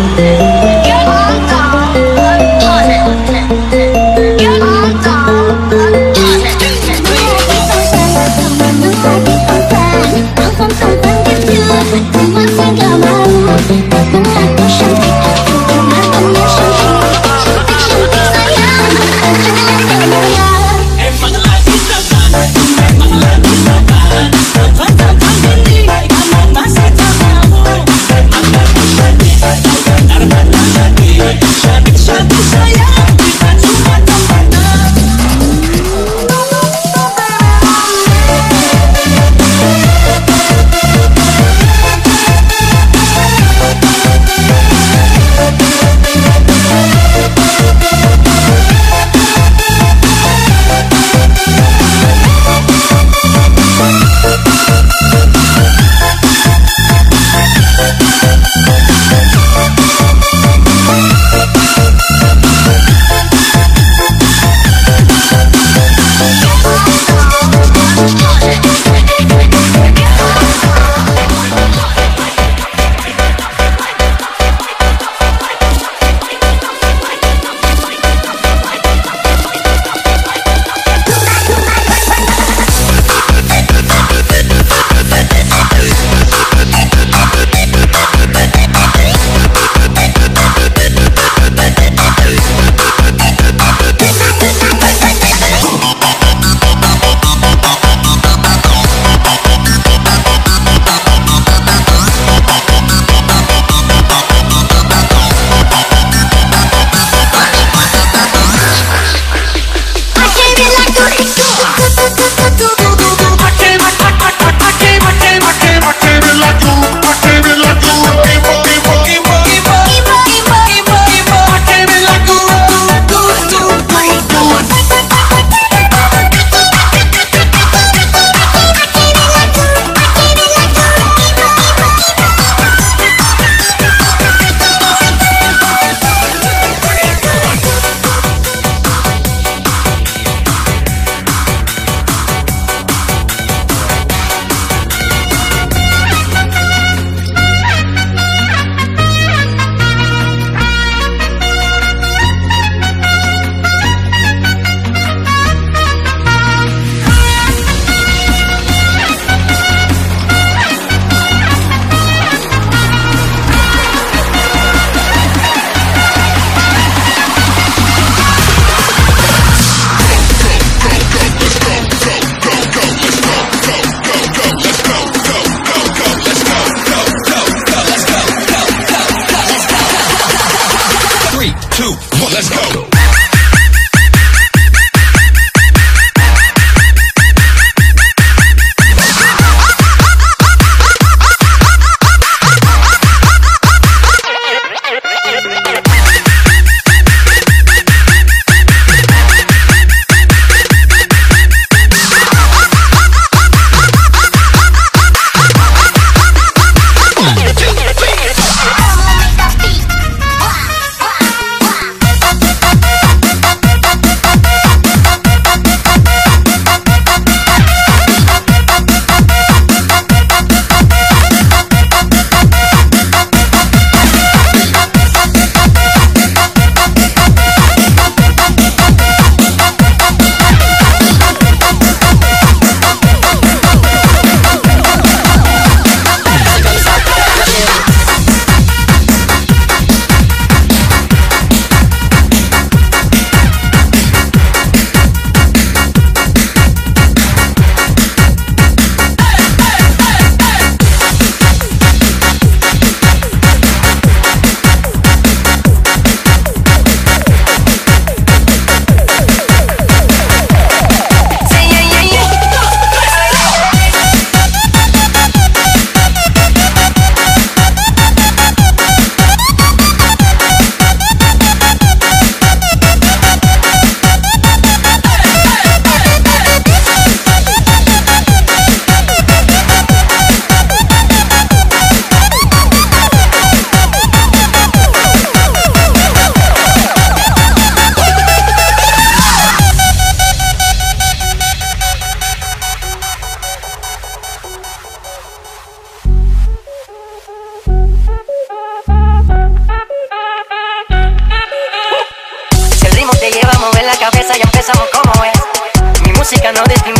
Thank. Fuerte bailando y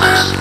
Christmas.